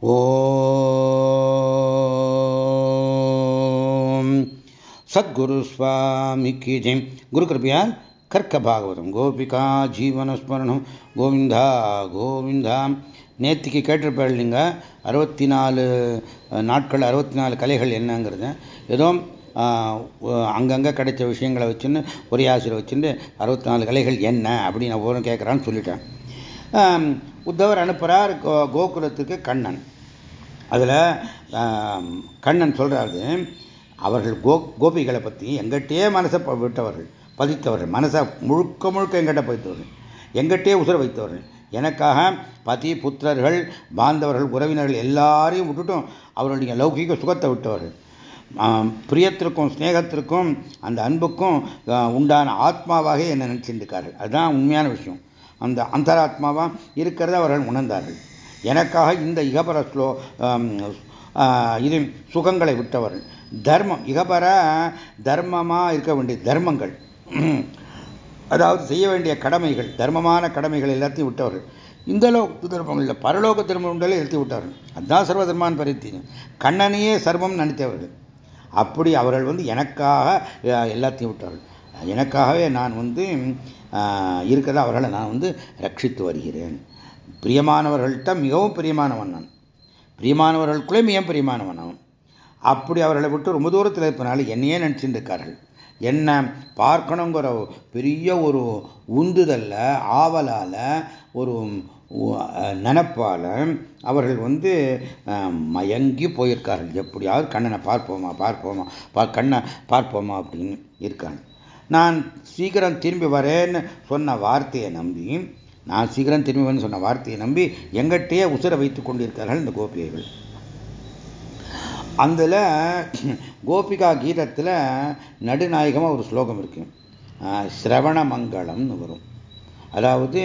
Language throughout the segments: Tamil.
ஓம். சத்குரு சுவாமிக்கு ஜெயம் குரு கிருப்பையால் கர்க்க பாகவதம். கோபிகா ஜீவனஸ்மரணம் கோவிந்தா கோவிந்தா. நேற்றுக்கு கேட்டிருப்பாள் இல்லைங்க அறுபத்தி நாலு நாட்கள் அறுபத்தி நாலு கலைகள் என்னங்கிறது. ஏதோ அங்கங்கே கிடைச்ச விஷயங்களை வச்சுன்னு ஒரே ஆசிரியர் வச்சுட்டு அறுபத்தி நாலு கலைகள் என்ன அப்படின்னு நான் ஒவ்வொரு கேட்குறான்னு சொல்லிட்டேன் உத்தவர் அனுப்புகிறார் கோகுலத்துக்கு கண்ணன். அதில் கண்ணன் சொல்கிறாரு அவர்கள் கோ கோபிகளை பற்றி எங்கிட்டே மனசை விட்டவர்கள் பதித்தவர்கள் மனசை முழுக்க முழுக்க எங்கிட்ட பதித்தவர்கள் எங்கிட்டே உசுர வைத்தவர்கள். எனக்காக பதி புத்திரர்கள் பாந்தவர்கள் உறவினர்கள் எல்லாரையும் விட்டுட்டும் அவருடைய லௌகிக சுகத்தை விட்டவர்கள். பிரியத்திற்கும் ஸ்நேகத்திற்கும் அந்த அன்புக்கும் உண்டான ஆத்மாவாக என்னை நினைச்சிருக்கார்கள் அதுதான் உண்மையான விஷயம். அந்த அந்தராத்மாவாக இருக்கிறத அவர்கள் உணர்ந்தார்கள். எனக்காக இந்த இகபர ஸ்லோ இது சுகங்களை விட்டவர்கள். தர்மம் இகபர தர்மமாக இருக்க வேண்டிய தர்மங்கள். அதாவது செய்ய வேண்டிய கடமைகள் தர்மமான கடமைகள் எல்லாத்தையும் விட்டவர்கள். இந்த லோக தர்மம் இல்லை பரலோக தர்மங்களை எழுத்தி விட்டார்கள். அதுதான் சர்வ தர்மான் பரித்தி கண்ணனையே சர்வம் நினைத்தவர்கள். அப்படி அவர்கள் வந்து எனக்காக எல்லாத்தையும் விட்டார்கள். எனக்காகவே நான் வந்து இருக்கிறத அவர்களை நான் வந்து ரட்சித்து வருகிறேன். பிரியமானவர்கள்ட்ட மிகவும் பிரியமானவன் நான். பிரியமானவர்களுக்குள்ளே மிக பிரியமானவன் அவன் அப்படி அவர்களை விட்டு ரொம்ப தூரத்தில் இருப்பனால என்னையே நினச்சிட்டு இருக்கார்கள் என்ன பார்க்கணுங்கிற பெரிய ஒரு உந்துதல்ல ஆவலால் ஒரு நினப்பால் அவர்கள் வந்து மயங்கி போயிருக்கார்கள். எப்படியாவது கண்ணனை பார்ப்போமா பார்ப்போமா பா கண்ணை பார்ப்போமா அப்படின்னு இருக்காங்க. நான் சீக்கிரம் திரும்பி வரேன்னு சொன்ன வார்த்தையை நம்பி நான் சீக்கிரம் திரும்பி சொன்ன வார்த்தையை நம்பி எங்கிட்டே உசுரை வைத்துக் கொண்டிருக்கிறார்கள் இந்த கோபிகைகள் அதில் கோபிகா கீதத்தில் நடுநாயகமாக ஒரு ஸ்லோகம் இருக்கு. சிரவண மங்களம்னு வரும். அதாவது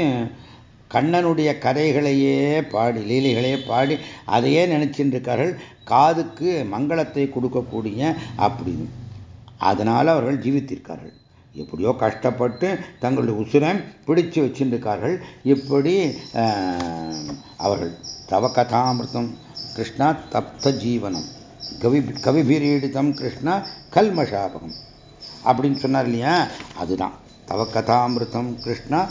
கண்ணனுடைய கதைகளையே பாடி லீலைகளையே பாடி அதையே நினைச்சிருக்கார்கள் காதுக்கு மங்களத்தை கொடுக்கக்கூடிய அப்படின்னு. அதனால் அவர்கள் ஜீவித்திருக்கார்கள் எப்படியோ கஷ்டப்பட்டு தங்களுடைய உசுரை பிடிச்சு வச்சிருக்கார்கள் இப்படி அவர்கள் தவ கதாமிருத்தம் கிருஷ்ணா தப்த ஜீவனம். கவி கவிபீரீடிதம் கிருஷ்ணா கல்மஷாபகம். அப்படின்னு சொன்னார் இல்லையா? அதுதான். தவ கதாமிருத்தம் கிருஷ்ணா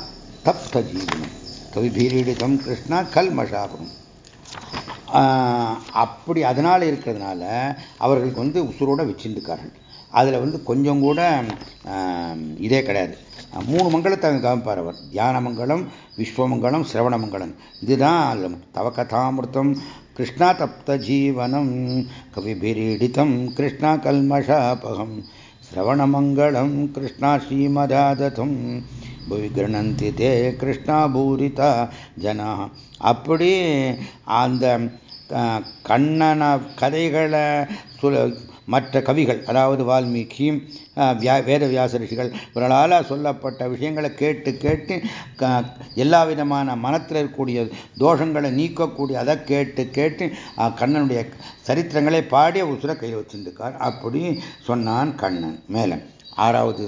தப்த ஜீவனம். கவிபீரீடிதம் கிருஷ்ணா கல்மஷாபகம். அப்படி அதனால் இருக்கிறதுனால அவர்களுக்கு வந்து உசுரோட வச்சிருக்கார்கள் அதில் வந்து கொஞ்சம் கூட இதே கிடையாது. மூணு மங்களத்தை அங்கே காமிப்பார் அவர். தியான மங்களம் விஸ்வமங்கலம் சிரவணமங்கலம் இதுதான் அதில் தவ கதாமிருத்தம் கிருஷ்ணா தப்த ஜீவனம் கவிபிரீடிதம் கிருஷ்ணா கல்மஷாபகம். சிரவணமங்கலம் கிருஷ்ணா ஸ்ரீமதாததம். புவி கிரணந்தி தே கிருஷ்ணா பூரிதா ஜனா. அப்படி அந்த கண்ணன கதைகளை மற்ற கவிகள் அதாவது வால்மீகி வேத வியாசரிஷிகள் இவர்களால் சொல்லப்பட்ட விஷயங்களை கேட்டு கேட்டு எல்லா விதமான மனத்தில் இருக்கக்கூடிய தோஷங்களை நீக்கக்கூடிய அதை கேட்டு கேட்டு கண்ணனுடைய சரித்திரங்களை பாடிய உசுர கையில் வச்சிருந்துக்கார் அப்படி சொன்னான் கண்ணன் மேலே. ஆறாவது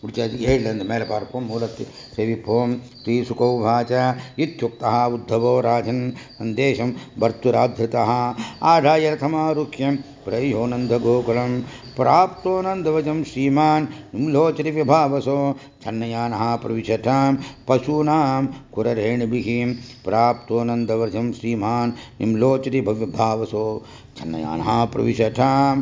முடிச்சாச்சு ஏழுலேருந்து மேலே பார்ப்போம் மூலத்தை செவிப்போம் ஸ்ரீ சுகௌவாச்ச இத்தியுக்தா உத்தவோ ராஜன் சந்தேசம் பர்த்துராத்ருதா ஆடாய ரதமாருக்கியம் பிரயோ நந்தகோகுலம் प्राप्तो नन्दवजं श्रीमान् निम्लोचरि विभावसो छन्नयानः प्रविशतां पशूनां कुररेणिभिः प्राप्तो नन्दवजं श्रीमान् निम्लोचरि भव्यभावसो छन्नयानः प्रविशतां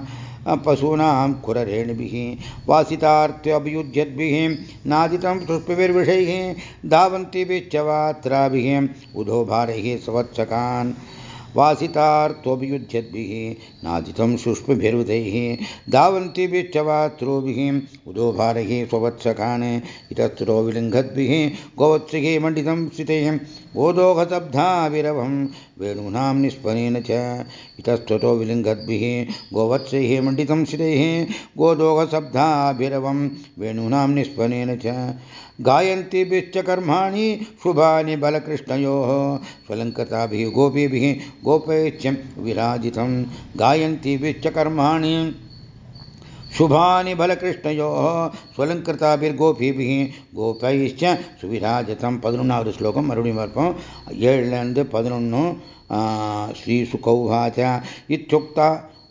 पशूनां कुररेणिभिः वासितार्थ्यभियुध्यद्भिः नादितं पुष्पविर्विषैः, धावन्ति वात्राभिः उधो भारैः संवत्सकान् वासितार्थोऽभियुध्यद्भिः नादितं शुष्मिभिरुदैः धावन्ति बिच्छवात्रोभिः उदोभारैः स्ववत्सकान्। इतस्तुतो विलिङ्घद्भिः, गोवत्सिः मण्डितं स्थितैः गोदोघसब्धाविरवं वेणूनां निस्पनेन च इतस्ततो विलिङ्गद्भिः गोवत्सैः मण्डितं स्थितैः वेणूना वेणूनां निस्पनेन च गायन्तिभिश्च कर्माणि शुभानि बलकृष्णयोः स्वलङ्कताभिः गोपीभिः गोपैश्च विराजितं गायन्तिभिश्च कर्माणि शुभानि बलकृष्णयोः स्वलङ्कृताभिर्गोपीभिः கோபைஷ்ச சுவிராஜதம் பதினொன்றாவது ஸ்லோகம் மறுபடியும் பார்ப்போம் ஏழுலேருந்து பதினொன்று ஸ்ரீசுகௌஹாச்ச இத்தியுக்தா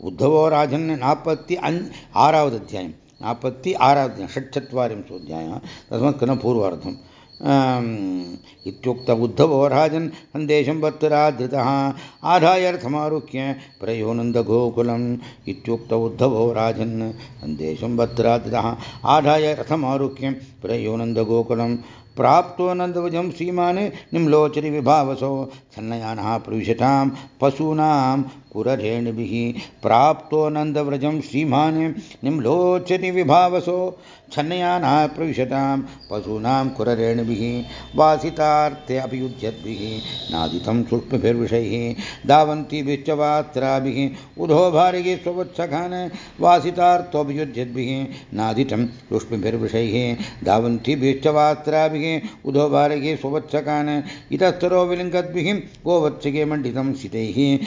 உத்தவோ ராஜன் நாற்பத்தி அஞ் ஆறாவது அத்தியாயம் நாற்பத்தி ஆறாவது षट्चत्वारिंशोऽध्यायः तस्मात् कर्ण पूर्वार्धम् इत्युक्त उद्धवो राजन् सन्देशं वत्तरा धृतः आधायर्थमारुह्य प्रयोनन्दगोकुलम् इत्युक्त उद्धवो राजन् सन्देशं वत्तरा धृतः आधाय रथमारुह्य प्रयोनन्दगोकुलं प्राप्तो नन्दवजं श्रीमान् निम्लोचरि विभावसो सन्नयानः प्रविशतां पशूनां कुररेणुभिः प्राप्तो नन्दव्रजं श्रीमान् निम्लोचरि विभावसो, छन्नयानः प्रविशतां, पशूनां कुररेणुभिः वासितार्थे अभियुध्यद्भिः, नादितं सूक्ष्मभिर्विषैः धावन्तीभिश्च उधो भारिः स्ववत्सखान्, वासितार्थोऽभियुध्यद्भिः, नादितं सूक्ष्मभिर्विषैः धावन्तीभिश्च वात्राभिः उधो भारिः स्ववत्सखान्, इतस्तरो विलिङ्गद्भिः, गोवत्सके मण्डितं शितैः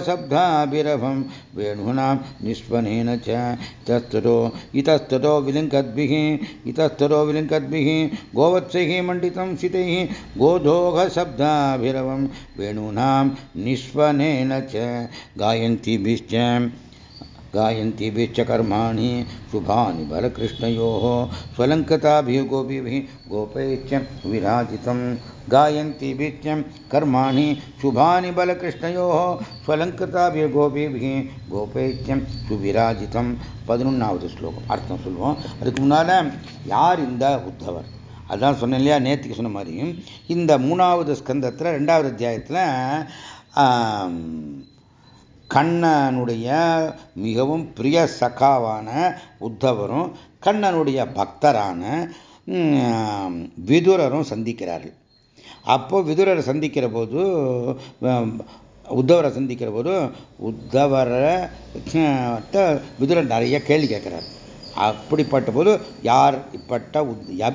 गोधोघशब्दाभिरभं वेणूनां निष्पनेन च। इतस्ततो इतस्ततो विलिङ्कद्भिः इतस्ततो विलिङ्कद्भिः गोवत्सैः मण्डितं शितैः गोधोघशब्दाभिरवं वेणूनां निष्पनेन च। गायन्तीभिश्च कर्माणि शुभानि बलकृष्णयोः स्वलङ्कताभिः गोपीभिः गोपैश्च विराजितं गायन्तीभिश्च कर्माणि शुभानि बलकृष्णयोः स्वलङ्कताभिः गोपीभिः கோபைச்ச சுவிராஜிதம் பதினொன்றாவது ஸ்லோகம் அர்த்தம் சொல்லுவோம் அதுக்கு முன்னால் யார் இந்த உத்தவர் அதான் சொன்னேன் இல்லையா நேற்றுக்கு சொன்ன மாதிரி இந்த மூணாவது ஸ்கந்தத்தில் ரெண்டாவது அத்தியாயத்தில் கண்ணனுடைய மிகவும் பிரிய சகாவான உத்தவரும் கண்ணனுடைய பக்தரான விதுரரும் சந்திக்கிறார்கள். அப்போ விதுரரை சந்திக்கிற போது உத்தவரை சந்திக்கிற போது உத்தவரை விதுரர் நிறைய கேள்வி கேட்கிறார். அப்படிப்பட்ட போது யார் இப்பட்ட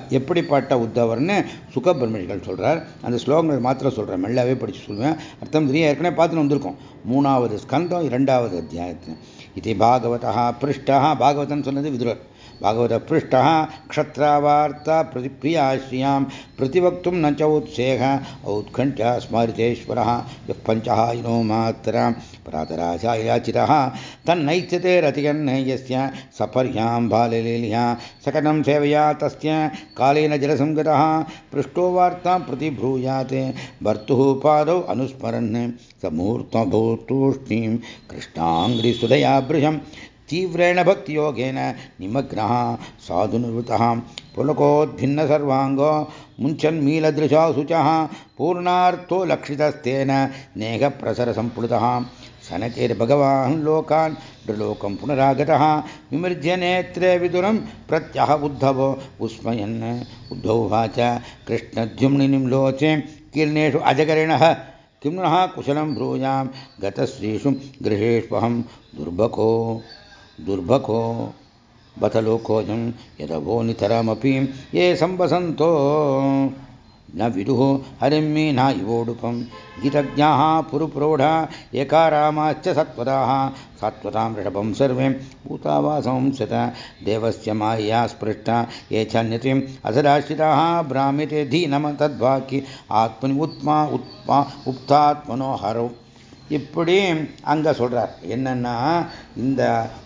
எப்படிப்பட்ட உத்தவர்னு சுகபிரமணிகள் சொல்றார். அந்த ஸ்லோகங்கள் மாத்திரம் சொல்றேன். மெல்லாவே படிச்சு சொல்லுவேன். அர்த்தம் தெரியும். ஏற்கனவே பார்த்துன்னு வந்திருக்கோம். மூணாவது ஸ்கந்தம் இரண்டாவது அத்தியாயத்தில் இது பாகவதா பிருஷ்டா பாகவதன் சொன்னது விதுரர். भागवतपृष्ठः, क्षत्रावार्ता प्रतिप्रियाश्रियाँ, प्रतिवक्तुं न च उत्सेह औत्कण्ठ्या स्मरितेश्वरः यः पञ्चहायिनो मात्रा प्रातराजाय याचितः तन्नैत्यते रतियन्नयस्य सपर्यां बाललील्या, सकटं सेवया तस्य, कालेन जलसङ्गतः, पृष्ठो वार्तां प्रतिब्रूयात्, भर्तुः पादौ अनुस्मरन्, समूर्तभूतूष्णीं कृष्णाङ्घ्रिसुदया बृहम् तीव्रेण भक्तियोगेन निमग्नः साधुनिवृतः पुलकोद्भिन्न सर्वाङ्गो मुञ्चन्मीलदृशा शुचः पूर्णार्थो लक्षितस्तेन नेहप्रसरसम्प्लुतः सनकेर्भगवान् लोकान् नृलोकं पुनरागतः। विमृज्य नेत्रे विदुरं प्रत्यह उद्धवो विस्मयन् उद्धववाच कृष्णद्युम्निं लोचे कीर्णेषु अजगरिणः। किं नः कुशलं ब्रूयां गतश्रीषु गृहेष्वहं दुर्भको दुर्भको बत लोकोऽयं यदवो नितरमपि, ये संवसन्तो। न विदुः, हरिं मे नायिवोडुपं गीतज्ञाः, पुरुप्रौढा, एकारामाश्च सत्वताः सात्वतां ऋषभं सर्वे, भूतावासं सत देवस्य मायया स्पृष्टा, ये चन्यतिम् असदाश्रिताः। भ्राम्यते धीनम तद्वाक्य, आत्मनि उत्मा उत्मा उक्तात्मनो हरौ। இப்படி அங்க சொல்றார். என்னன்னா இந்த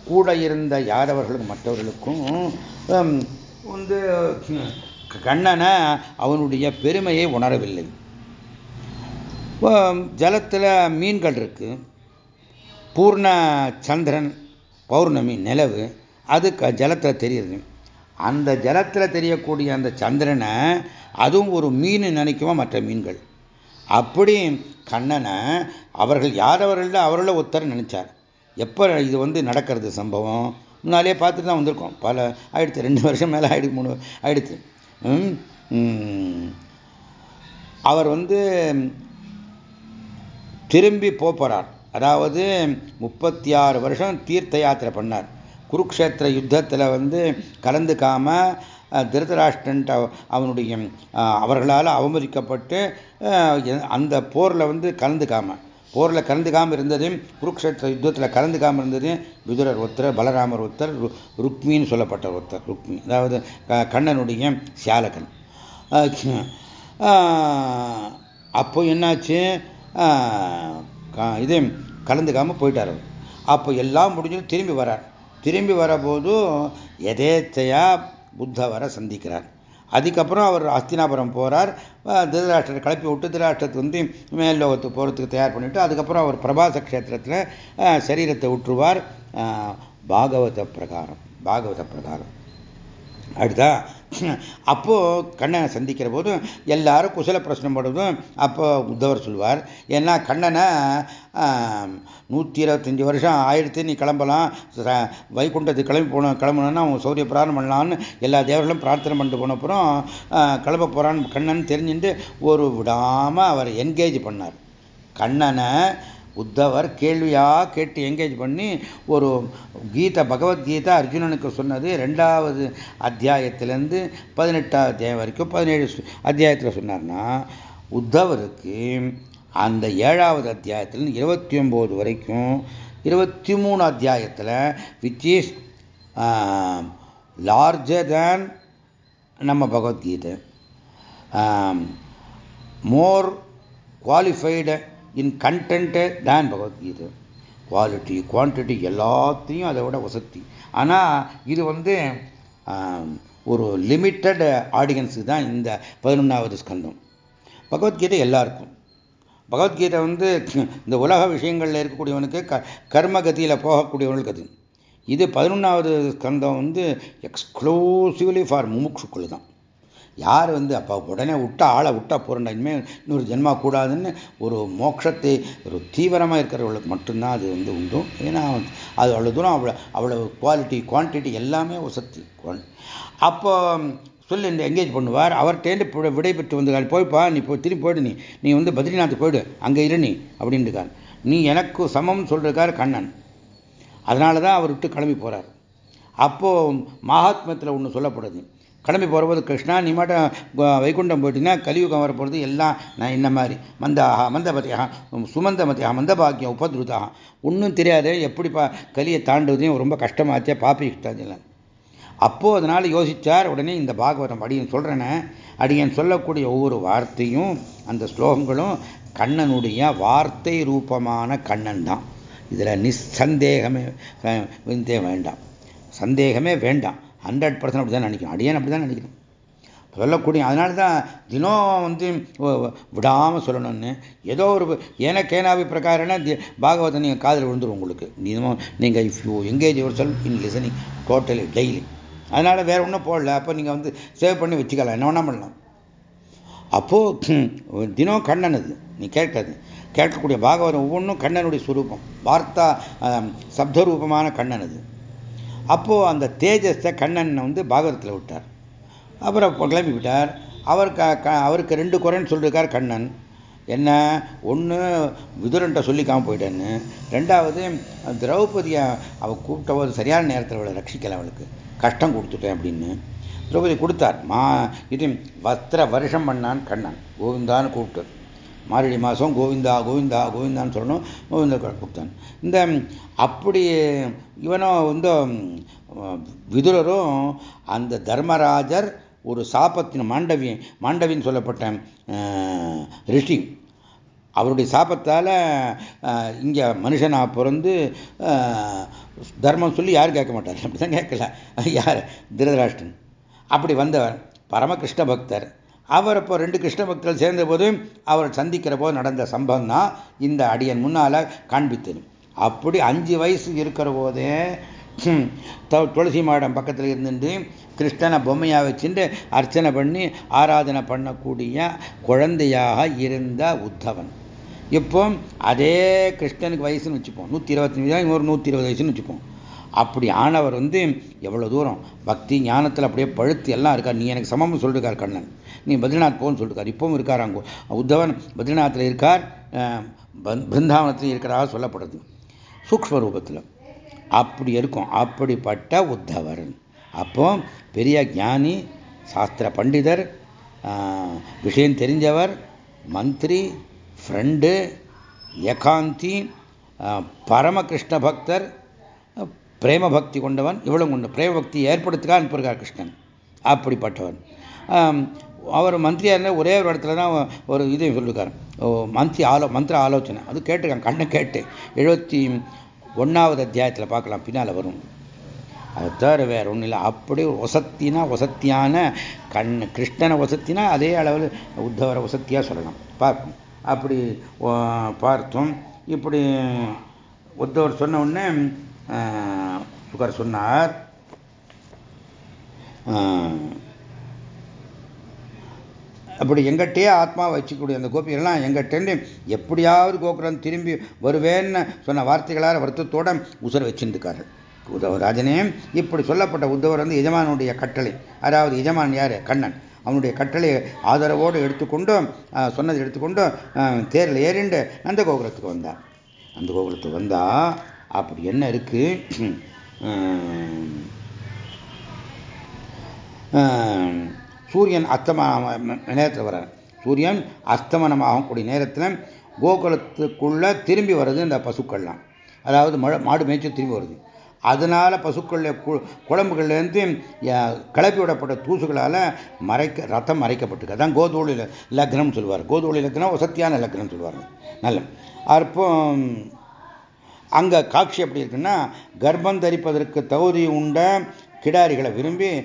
கூட இருந்த யாதவர்களுக்கு மற்றவர்களுக்கும் வந்து கண்ணனை அவனுடைய பெருமையை உணரவில்லை. ஜலத்தில் மீன்கள் இருக்கு. பூர்ண சந்திரன் பௌர்ணமி நிலவு அது ஜலத்தில் தெரியுது. அந்த ஜலத்தில் தெரியக்கூடிய அந்த சந்திரனை அதுவும் ஒரு மீன் நினைக்குமா மற்ற மீன்கள்? அப்படி கண்ணனை அவர்கள் யாரவர்கள் அவர்கள ஒருத்தர் நினைச்சார். எப்போ இது வந்து நடக்கிறது சம்பவம்? முன்னாலே பார்த்துட்டு தான் வந்திருக்கோம். பல ஆயிடுத்து ரெண்டு வருஷம் மேலே ஆயிடுச்சு மூணு ஆயிடுத்து அவர் வந்து திரும்பி போகிறார் அதாவது முப்பத்தி ஆறு வருஷம் தீர்த்த யாத்திரை பண்ணார். குருக்ஷேத்திர யுத்தத்தில் வந்து கலந்துக்காம திருதராஷ்டன் அவனுடைய அவர்களால் அவமதிக்கப்பட்டு அந்த போரில் வந்து கலந்துக்காம போரில் கலந்துக்காமல் இருந்ததையும் குருக்ஷேத்திர யுத்தத்தில் கலந்துக்காமல் இருந்ததையும் விதுரர் ஒருத்தர் பலராமர் ஒருத்தர் ருக்மின்னு சொல்லப்பட்ட ஒருத்தர் ருக்மி அதாவது கண்ணனுடைய சியாலகன் அப்போ என்னாச்சு? இது கலந்துக்காமல் போயிட்டார் அப்போ எல்லாம் முடிஞ்சதும் திரும்பி வரார். திரும்பி வரபோது எதேச்சையா புத்தவரை சந்திக்கிறார். அதுக்கப்புறம் அவர் அஸ்தினாபுரம் போகிறார் திருதராஷ்டிரத்தை கிளப்பி விட்டு திருராஷ்டிரத்துக்கு வந்து மேல் லோகத்துக்கு போகிறதுக்கு தயார் பண்ணிவிட்டு அதுக்கப்புறம் அவர் பிரபாச கஷேத்திரத்தில் சரீரத்தை விட்டுருவார் பாகவத பிரகாரம் பாகவத பிரகாரம். அடுத்தா அப்போது கண்ணனை சந்திக்கிற போதும் எல்லாரும் குசல பிரச்சனை போடுறதும் அப்போ உத்தவர் சொல்லுவார். ஏன்னா கண்ணனை நூற்றி இருபத்தஞ்சி வருஷம் ஆயிரத்தி நீ கிளம்பலாம். வைகுண்டத்து கிளம்பி போன கிளம்பணும்னா அவன் சௌரிய பிரார்த்தனை பண்ணலான்னு எல்லா தேவர்களும் பிரார்த்தனை பண்ணிட்டு போன அப்புறம் கிளம்ப போகிறான்னு கண்ணன் தெரிஞ்சுட்டு ஒரு விடாமல் அவர் என்கேஜ் பண்ணார். கண்ணனை உத்தவர் கேள்வியாக கேட்டு என்கேஜ் பண்ணி ஒரு கீதை பகவத்கீதை அர்ஜுனனுக்கு சொன்னது. ரெண்டாவது அத்தியாயத்திலேருந்து பதினெட்டாவது அத்தியாயம் வரைக்கும் பதினேழு அத்தியாயத்தில் சொன்னார்னா உத்தவருக்கு அந்த ஏழாவது அத்தியாயத்தில் இருபத்தி ஒம்பது வரைக்கும் இருபத்தி மூணு அத்தியாயத்தில் விச் இஸ் லார்ஜர் தேன் நம்ம Bhagavad Gita. More qualified in content than Bhagavad Gita. Quality quantity எல்லாத்தையும் அதை விட வசதி. ஆனால் இது வந்து ஒரு லிமிட்டட் ஆடியன்ஸுக்கு தான் இந்த பதினொன்றாவது ஸ்கந்தம். பகவத்கீதை எல்லாருக்கும். பகவத்கீதை வந்து இந்த உலக விஷயங்களில் இருக்கக்கூடியவனுக்கு க கர்மகதியில் போகக்கூடியவனுக்கு அது. இது பதினொன்றாவது ஸ்கந்தம் வந்து எக்ஸ்க்ளூசிவ்லி ஃபார் முமுட்சுக்கள் தான். யார் வந்து அப்போ உடனே விட்டா ஆளை விட்டா போறண்டா இனிமேல் இன்னொரு ஜென்மா கூடாதுன்னு ஒரு மோட்சத்தை ஒரு தீவிரமாக இருக்கிறவங்களுக்கு மட்டும்தான் அது வந்து உண்டும் ஏன்னா அது அவ்வளோ தூரம் அவ்வளோ அவ்வளோ குவாலிட்டி குவான்டிட்டி எல்லாமே வசதி அப்போ சொல்லி இந்த என்கேஜ் பண்ணுவார். அவர்கிட்டேருந்து விடை பெற்று வந்திருக்காரு. போய்ப்பா நீ போய் திரும்பி போயிடு நீ. நீ வந்து பத்ரிநாத் போயிடு. அங்கே இரு நீ அப்படின்ட்டுருக்கார் நீ எனக்கு சமம் சொல்லிருக்கார் கண்ணன். அதனால தான் அவர் விட்டு கிளம்பி போகிறார் அப்போது மகாத்மத்தில் ஒன்று சொல்லப்படுது. கிளம்பி போகிறபோது கிருஷ்ணா நீ மட்டும் வைகுண்டம் போயிட்டீங்கன்னா கலியுகம் வரப்போகிறது எல்லாம் நான் என்ன மாதிரி? மந்தாக மந்தபதியாக சுமந்தமதியாக மந்தபாக்கியம் உபதிருதாக ஒன்றும் தெரியாது எப்படி பா கலியை தாண்டுவதையும் ரொம்ப கஷ்டமாச்சே பாப்பிக்கிட்டாதில்லை அப்போது அதனால் யோசித்தார் உடனே இந்த பாகவதம் அடியன் சொல்கிறேனே அடியன் சொல்லக்கூடிய ஒவ்வொரு வார்த்தையும் அந்த ஸ்லோகங்களும் கண்ணனுடைய வார்த்தை ரூபமான கண்ணன் தான். இதில் நிசந்தேகமே வேண்டாம். சந்தேகமே வேண்டாம். ஹண்ட்ரட் பர்சன்ட் அப்படி தான் நினைக்கணும். அடியேன் அப்படி தான் நினைக்கணும். சொல்லக்கூடிய அதனால தான் தினம் வந்து விடாமல் சொல்லணும்னு. ஏதோ ஒரு ஏனக்கேனாவி பிரகாரம்னா பாகவதம் நீங்கள் காதில் விழுந்துடும் உங்களுக்கு. தினமும் நீங்கள் if you engage your cell in listening totally daily அதனால் வேறு ஒன்றும் போடல. அப்போ நீங்கள் வந்து சேவ் பண்ணி வச்சுக்கலாம். என்ன வேணால் பண்ணலாம். அப்போது தினம் கண்ணன் அது நீ கேட்காது கேட்கக்கூடிய பாகவதம் ஒவ்வொன்றும் கண்ணனுடைய சுரூபம். வார்த்தா சப்தரூபமான கண்ணன் அது அப்போது அந்த தேஜஸை கண்ணன் வந்து பாகவதத்தில் விட்டார். அப்புறம் கிளம்பி விட்டார். அவருக்கு அவருக்கு ரெண்டு குறைன்னு சொல்லியிருக்கார் கண்ணன். என்ன? ஒன்று விதுரன்ட்ட சொல்லிக்காமல் போயிட்டேன்னு. ரெண்டாவது திரௌபதியை அவள் கூப்பிட்ட போது சரியான நேரத்தில் அவளை ரட்சிக்கலை அவளுக்கு. கஷ்டம் கொடுத்துட்டேன் அப்படின்னு. திரௌபதி கொடுத்தார். மா இது வஸ்திர வருஷம் பண்ணான் கண்ணன். கோவிந்தான்னு கூப்பிட்டு. மார்கழி மாதம் கோவிந்தா கோவிந்தா கோவிந்தான்னு சொல்லணும். கோவிந்த கொடுத்தான் இந்த அப்படி இவனும் வந்து விதுரரும் அந்த தர்மராஜர் ஒரு சாபத்தின் மாண்டவி மாண்டவின்னு சொல்லப்பட்ட ரிஷி. அவருடைய சாபத்தால் இங்கே மனுஷனாக பிறந்து தர்மம் சொல்லி யாரும் கேட்க மாட்டார். அப்படி தான் கேட்கல. யார்? திருதராஷ்டன் அப்படி வந்தவர். பரமகிருஷ்ண பக்தர். அவர் இப்போ ரெண்டு கிருஷ்ண பக்தர்கள் சேர்ந்த போது அவர் சந்திக்கிற போது நடந்த சம்பவம் தான் இந்த அடியன் முன்னால் காண்பித்தது. அப்படி அஞ்சு வயசு இருக்கிற போதே துளசி மாடம் பக்கத்தில் இருந்துட்டு கிருஷ்ணனை பொம்மையாக வச்சுட்டு அர்ச்சனை பண்ணி ஆராதனை பண்ணக்கூடிய குழந்தையாக இருந்த உத்தவன். இப்போ அதே கிருஷ்ணனுக்கு வயசுன்னு வச்சுப்போம். நூற்றி இருபத்தஞ்சு தான் ஒரு நூற்றி இருபது வயசுன்னு வச்சுப்போம். அப்படி ஆனவர் வந்து எவ்வளோ தூரம்? பக்தி ஞானத்தில் அப்படியே பழுத்து எல்லாம் இருக்கார் நீ எனக்கு சமம் சொல்லிருக்கார் கண்ணன். நீ பத்ரிநாத் போன்னு சொல்லிருக்கார். இப்பவும் இருக்கார் அங்கே. உத்தவன் பத்ரிநாத்தில் இருக்கார். பிருந்தாவனத்திலையும் இருக்கிறதாக சொல்லப்படுது. சூக்ம ரூபத்தில் அப்படி இருக்கும். அப்படிப்பட்ட உத்தவர் அப்போ பெரிய ஞானி சாஸ்திர பண்டிதர் விஷயம் தெரிஞ்சவர் மந்திரி ஃப்ரெண்டு ஏகாந்தி பரமகிருஷ்ண பக்தர் பிரேம பக்தி கொண்டவன். இவ்வளவு கொண்டு பிரேம பக்தி ஏற்படுத்துக்கா அனுப்பியிருக்கார் கிருஷ்ணன். அப்படிப்பட்டவன். அவர் மந்திரியாக இருந்தால் ஒரே ஒரு இடத்துல தான் ஒரு இதையும் சொல்லியிருக்காரு மந்திரி ஆலோ மந்திர ஆலோசனை. அது கேட்டிருக்காங்க கண்ணை கேட்டு. எழுபத்தி ஒன்றாவது அத்தியாயத்தில் பார்க்கலாம் பின்னால் வரும். அது தவிர வேற ஒன்றும் இல்லை. அப்படி வசத்தினா வசத்தியான கண் கிருஷ்ணனை வசத்தினா அதே அளவில் உத்தவரை வசத்தியாக சொல்லலாம். பார்ப்போம் அப்படி பார்த்தோம். இப்படி உத்தவர் சொன்ன உடனே சுகர் சொன்னார். அப்படி எங்கிட்டே ஆத்மா வச்சுக்கூடிய அந்த கோபிகள்லாம் எங்கிட்டேருந்து எப்படியாவது கோகுலம் திரும்பி வருவேன்னு சொன்ன வார்த்தைகளால் வருத்தத்தோட உசுர வச்சிருந்துக்காரு உத்தவராஜனே இப்படி சொல்லப்பட்ட உத்தவர் வந்து எஜமானுடைய கட்டளை. அதாவது எஜமான் யார்? கண்ணன். அவனுடைய கட்டளை ஆதரவோடு எடுத்துக்கொண்டு சொன்னதை எடுத்துக்கொண்டு தேரில் ஏறிண்டு அந்த கோகுலத்துக்கு வந்தான். அந்த கோகுலத்துக்கு வந்தா அப்படி என்ன இருக்கு? ஆஹ், சூரியன் அஸ்தமன நேரத்தில் வர்றார். சூரியன் அஸ்தமனமாகக்கூடிய நேரத்தில் கோகுலத்துக்குள்ளே திரும்பி வருது இந்த பசுக்கள்லாம். அதாவது மழை மாடு மேய்ச்சி திரும்பி வருது. அதனால பசுக்களில் கு- குழம்புகள்லேருந்து கிளப்பி விடப்பட்ட தூசுகளால் மறைக்க ரத்தம் மறைக்கப்பட்டிருக்கு. அதான் கோதோளி லக்னம் சொல்லுவார். கோதோளி லக்னம் வசத்தியான லக்னம் சொல்லுவார். நல்ல. அப்போ அங்கே காட்சி எப்படி இருக்குன்னா கர்ப்பம் தரிப்பதற்கு தகுதி உண்ட கிடாரிகளை விரும்பி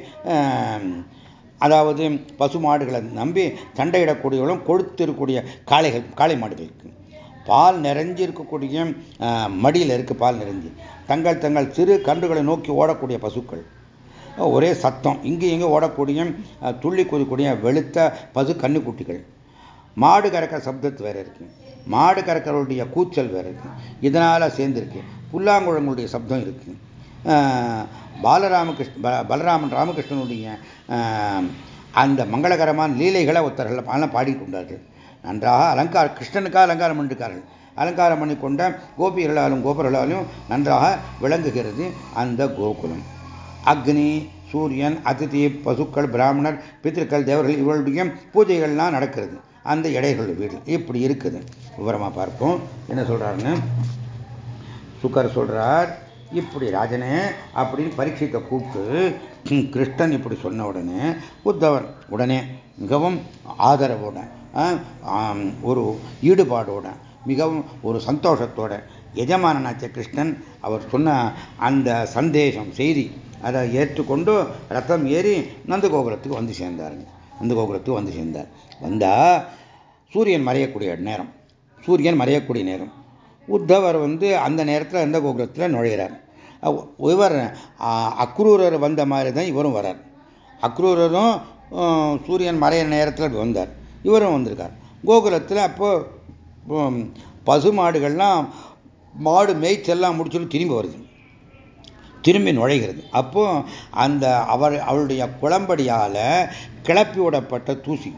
அதாவது பசு மாடுகளை நம்பி சண்டையிடக்கூடியவர்களும் கொழுத்திருக்கக்கூடிய காளைகள் காளை மாடுகளுக்கு பால் நிறைஞ்சு இருக்கக்கூடிய மடியில் இருக்குது பால் நிறைஞ்சு. தங்கள் தங்கள் சிறு கன்றுகளை நோக்கி ஓடக்கூடிய பசுக்கள். ஒரே சத்தம். இங்கே இங்கே ஓடக்கூடிய துள்ளி குதிக்கூடிய வெளுத்த பசு கன்னுக்குட்டிகள் மாடு கறக்கிற சப்தத்து வேற இருக்கு. மாடு கறக்கிறவருடைய கூச்சல் வேற இருக்கு. இதனால் சேர்ந்துருக்கு. புல்லாங்குழங்களுடைய சப்தம் இருக்குது பாலராமகிருஷ்ண பலராமன் ராமகிருஷ்ணனுடைய அந்த மங்களகரமான லீலைகளை ஒருத்தர்கள் பாலம் பாடிக்கொண்டார்கள் நன்றாக அலங்கார கிருஷ்ணனுக்காக அலங்காரம் பண்ணிருக்கார்கள். அலங்காரம் பண்ணி கொண்ட கோபிகளாலும் கோபர்களாலும் நன்றாக விளங்குகிறது அந்த கோகுலம். அக்னி சூரியன் அதிதி பசுக்கள் பிராமணர் பித்திருக்கள் தேவர்கள் இவர்களுடைய பூஜைகள்லாம் நடக்கிறது. அந்த இடைகள் வீடு இப்படி இருக்குது. விவரமாக பார்ப்போம். என்ன சொல்கிறாருன்னு சுக்கர் சொல்கிறார் இப்படி ராஜனே அப்படின்னு பரீட்சித்தை கூப்பிட்டு கிருஷ்ணன் இப்படி சொன்ன உடனே உத்தவன் உடனே மிகவும் ஆதரவோட ஒரு ஈடுபாடோட மிகவும் ஒரு சந்தோஷத்தோட எஜமானனாச்ச கிருஷ்ணன் அவர் சொன்ன அந்த சந்தேசம் செய்தி அதை ஏற்றுக்கொண்டு ரத்தம் ஏறி நந்தகோபுரத்துக்கு வந்து சேர்ந்தாருங்க. நந்தகோபுரத்துக்கு வந்து சேர்ந்தார். வந்தால் சூரியன் மறையக்கூடிய நேரம் சூரியன் மறையக்கூடிய நேரம். உத்தவர் வந்து அந்த நேரத்தில் அந்த கோபுரத்தில் நுழையிறார். இவர் அக்ரூரர் வந்த மாதிரி தான் இவரும் வரார் அக்ரூரரும் சூரியன் மறைய நேரத்தில் வந்தார். இவரும் வந்திருக்கார். கோகுலத்தில் அப்போ பசு மாடுகள்லாம் மாடு மேய்ச்செல்லாம் முடிச்சுட்டு திரும்பி வருது. திரும்பி நுழைகிறது. அப்போ அந்த அவர் அவளுடைய குளம்படியால் கிளப்பி விடப்பட்ட தூசி.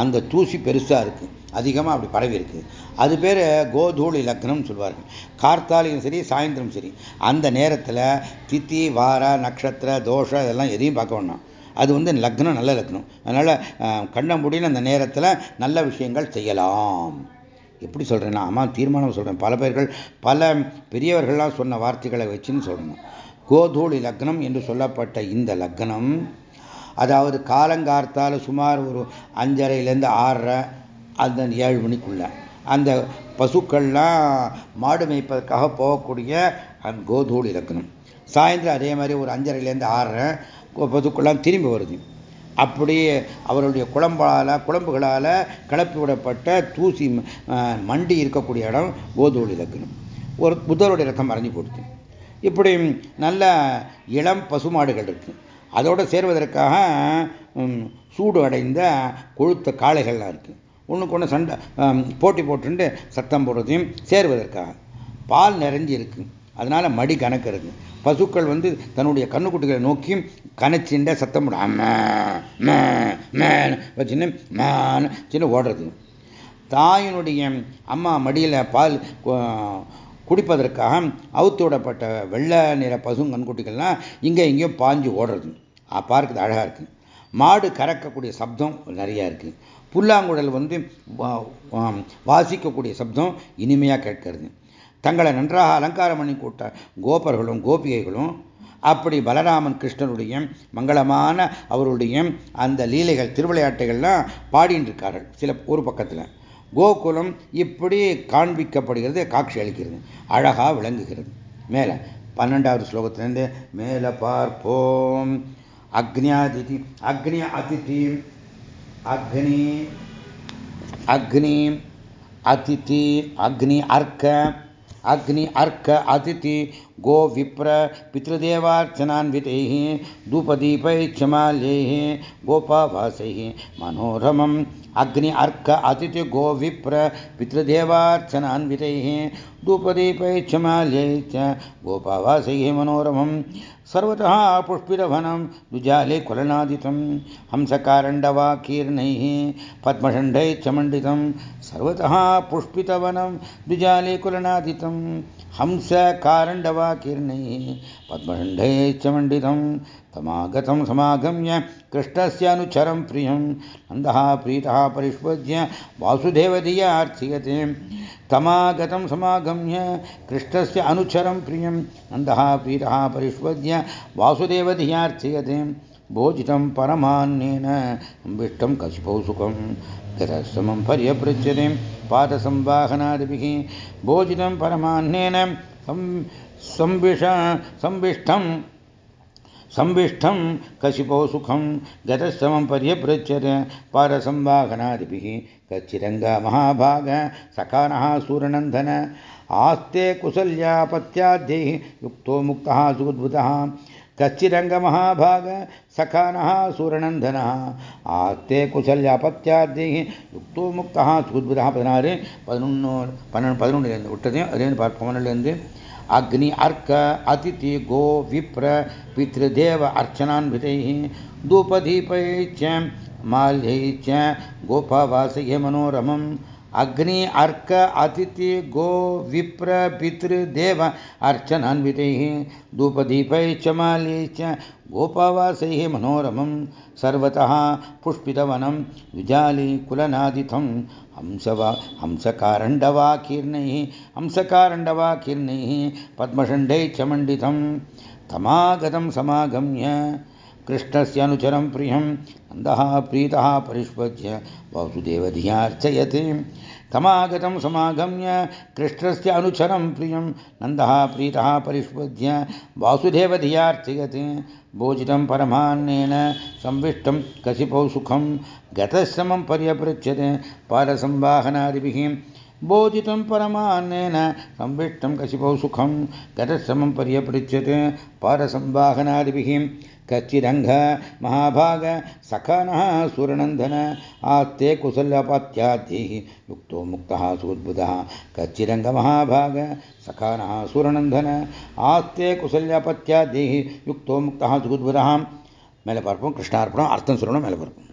அந்த தூசி பெருசாக இருக்குது அதிகமாக அப்படி பரவி இருக்குது அது பேர் கோதூளி லக்னம்னு சொல்லுவார்கள் கார்த்தாலையும் சரி சாயந்தரம் சரி. அந்த நேரத்தில் தித்தி வார நட்சத்திர தோஷம் இதெல்லாம் எதையும் பார்க்க வேண்டாம். அது வந்து லக்னம் நல்ல லக்னம். அதனால் கண்ண முடியும் அந்த நேரத்தில் நல்ல விஷயங்கள் செய்யலாம். எப்படி சொல்கிறேன்னா ஆமாம் தீர்மானம் சொல்கிறேன் பல பேர்கள் பல பெரியவர்கள்லாம் சொன்ன வார்த்தைகளை வச்சுன்னு சொல்லணும். கோதூளி லக்னம் என்று சொல்லப்பட்ட இந்த லக்னம் அதாவது காலங்கார்த்தால் சுமார் ஒரு அஞ்சரைலேருந்து ஆறரை அந்த ஏழு மணிக்குள்ளே. அந்த பசுக்கள்லாம் மாடு மேய்ப்பதற்காக போகக்கூடிய அந்த இறக்கணும். லக்னம் சாயந்தரம் அதே மாதிரி ஒரு அஞ்சரைலேருந்து ஆறரை பசுக்கள்லாம் திரும்பி வருது. அப்படியே அவருடைய குழம்பால் குழம்புகளால் கிளப்பி விடப்பட்ட தூசி மண்டி இருக்கக்கூடிய இடம் கோதூள் இறக்கணும். ஒரு புத்தருடைய ரத்தம் மறைஞ்சு கொடுத்து இப்படி நல்ல இளம் பசுமாடுகள் இருக்கு. அதோடு சேர்வதற்காக சூடு அடைந்த கொழுத்த காளைகள்லாம் இருக்குது ஒன்றுக்கு ஒன்று சண்டை போட்டி போட்டுண்டு சத்தம் போடுறதையும் சேருவதற்காக. பால் நிறைஞ்சு இருக்கு. அதனால மடி கணக்கிறது. பசுக்கள் வந்து தன்னுடைய கண்ணுக்குட்டிகளை நோக்கி கணச்சிண்ட சத்தம் போடும் அம்மா, மே, வச்சுன்னு மேனு சின்ன ஓடுறது. தாயினுடைய அம்மா மடியில் பால் குடிப்பதற்காக அவுத்து விடப்பட்ட வெள்ளை நிற பசும் கண்குட்டிகள்லாம் இங்கே இங்கேயும் பாஞ்சு ஓடுறது. பார்க்குறது அழகாக இருக்குது மாடு கறக்கக்கூடிய சப்தம் நிறையா இருக்கு. புல்லாங்குழல் வந்து வாசிக்கக்கூடிய சப்தம் இனிமையாக கேட்கிறது. தங்களை நன்றாக அலங்காரம் பண்ணி கூட்ட கோபர்களும் கோபிகைகளும் அப்படி பலராமன் கிருஷ்ணனுடைய மங்களமான அவருடைய அந்த லீலைகள் திருவிளையாட்டுகள்லாம் பாடிட்டு இருக்கார்கள் சில ஒரு பக்கத்தில். கோகுலம் இப்படி காண்பிக்கப்படுகிறது காட்சி அளிக்கிறது. அழகாக விளங்குகிறது. மேலே பன்னெண்டாவது ஸ்லோகத்திலேருந்து மேலே பார்ப்போம். அக்னியாதிதி அக்னி அதிதி அக்னி அக்னி அதிதி அக்னி அர்க்க अग्नि अर्क अतिथि गो विप्र पितृदेवार्चनान्वितैः धूपदीपैः क्षमाल्यैः गोपाभासैः मनोरमम् अग्नि अर्क अतिथि गो विप्र पितृदेवार्चनान्वितैः धूपदीपैः क्षमाल्यैः च गोपाभासैः मनोरमम् सर्वतः पुष्पिरवनं द्विजाले कुलनादितं हंसकारण्डवाकीर्णैः पद्मषण्डैः च मण्डितं सर्वतः पुष्पितवनं द्विजाले कुलनादितं हंसकारण्डवाकीर्णैः पद्मषण्डैः च मण्डितं तमागतं समागम्य कृष्णस्यानुचरं प्रियं। नन्दः प्रीतः परिष्वज्य वासुदेवधियार्चयते तमागतं समागम्य कृष्णस्य अनुचरं प्रियं। नन्दः प्रीतः परिष्वज्य वासुदेवधियार्चयते भोजितं परमान्येन विष्टं कशिपौ सुखं। गतश्रमं पर्यपृच्छते पादसंवाहनादिभिः भोजितं परमान्येन संविष संविष्टं संविष्टं कशिपो सुखं गतश्रमं पर्यपृच्छते पारसंवाहनादिभिः कच्चिरङ्गा महाभाग सखानः सूरनन्दन आस्ते कुशल्यापत्याद्यैः युक्तो मुक्तः सुद्भुतः कच्चिरङ्गमहाभाग सखानः सूरनन्दनः आस्ते कुशल्यापत्याद्यैः யுக்தோ முக்தா சுத்புதா பதினாறு பதினொன்று பன்னெண்டு பதினொன்றுலேருந்து விட்டது அதுலேருந்து பார்க்க பன்னெண்டுலேருந்து अग्नि अर्क अतिथि गो विप्र पितृदेव अर्चनान्वितैः धूपदीपैः च माल्यैः च गोपावासये मनोरमम्। अग्नि अर्क अतिथि गो विप्र पितृदेव अर्चनान्वितैः धूपदीपैः च माल्यैः च गोपावासैः मनोरमं सर्वतः पुष्पितवनं विजालीकुलनादितं हंसवा हंसकारण्डवाकीर्णैः हंसकारण्डवाकीर्णैः पद्मषण्डैः च मण्डितं तमागतं समागम्य कृष्णस्य अनुचरं प्रियं। नन्दः प्रीतः परिष्वज्य वासुदेवधियार्चयते तमागतं समागम्य कृष्णस्य अनुचरं प्रियं। नन्दः प्रीतः परिष्वज्य वासुदेवधियार्चयते भोजितं परमान्नेन संविष्टं कशिपौ सुखं। गतश्रमं पर्यपृच्छते पालसंवाहनादिभिः बोधितं परमान्नेन संविष्टं कशिपौ सुखं। गतश्रमं पर्यपृच्छते पारसंवाहनादिभिः कच्चिदङ्ग महाभाग, सखन, सूरनंदन आस्ते कुशलपत्याद्यैः युक्तो मुक्तः सुद्बुधः कच्चिदङ्गमहाभाग सखन, सूरनंदन आस्ते कुशल्यपत्याद्यैः युक्तो मुक्तः सुद्बुधः मेलपर्पं कृष्णार्पणम् अर्थं सुरणं मेलपर्पम्